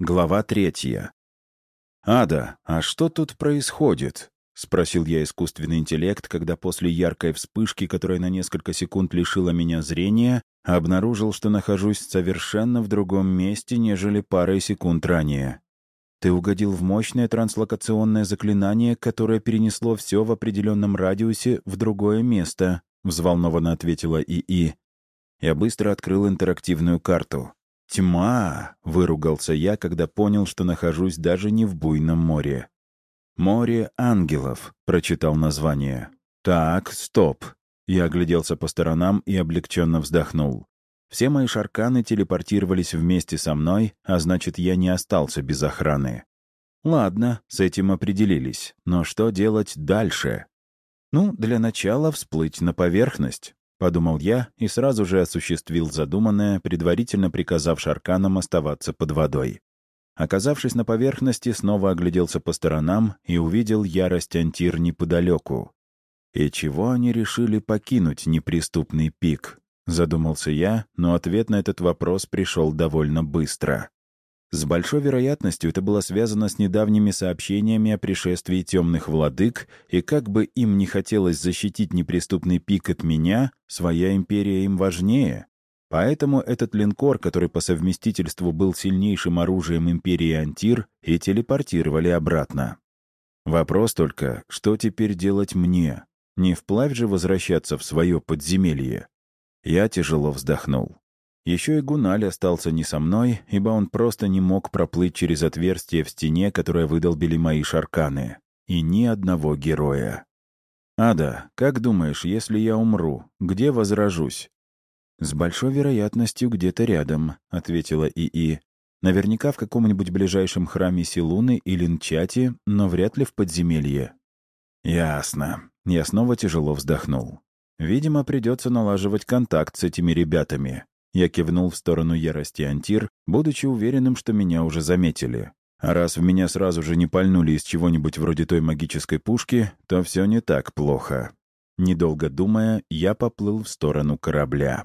Глава третья. «Ада, а что тут происходит?» — спросил я искусственный интеллект, когда после яркой вспышки, которая на несколько секунд лишила меня зрения, обнаружил, что нахожусь совершенно в другом месте, нежели парой секунд ранее. «Ты угодил в мощное транслокационное заклинание, которое перенесло все в определенном радиусе в другое место», — взволнованно ответила ИИ. Я быстро открыл интерактивную карту. «Тьма!» — выругался я, когда понял, что нахожусь даже не в буйном море. «Море ангелов», — прочитал название. «Так, стоп». Я огляделся по сторонам и облегченно вздохнул. Все мои шарканы телепортировались вместе со мной, а значит, я не остался без охраны. Ладно, с этим определились. Но что делать дальше? Ну, для начала всплыть на поверхность. — подумал я и сразу же осуществил задуманное, предварительно приказав шарканам оставаться под водой. Оказавшись на поверхности, снова огляделся по сторонам и увидел ярость Антир неподалеку. «И чего они решили покинуть неприступный пик?» — задумался я, но ответ на этот вопрос пришел довольно быстро. С большой вероятностью это было связано с недавними сообщениями о пришествии темных владык, и как бы им не хотелось защитить неприступный пик от меня, своя империя им важнее. Поэтому этот линкор, который по совместительству был сильнейшим оружием империи Антир, и телепортировали обратно. Вопрос только, что теперь делать мне? Не вплавь же возвращаться в свое подземелье? Я тяжело вздохнул. Еще и Гуналь остался не со мной, ибо он просто не мог проплыть через отверстие в стене, которое выдолбили мои шарканы. И ни одного героя. «Ада, как думаешь, если я умру, где возражусь?» «С большой вероятностью где-то рядом», — ответила ИИ. «Наверняка в каком-нибудь ближайшем храме Силуны или Нчати, но вряд ли в подземелье». «Ясно». Я снова тяжело вздохнул. «Видимо, придется налаживать контакт с этими ребятами. Я кивнул в сторону ярости Антир, будучи уверенным, что меня уже заметили. А раз в меня сразу же не пальнули из чего-нибудь вроде той магической пушки, то все не так плохо. Недолго думая, я поплыл в сторону корабля.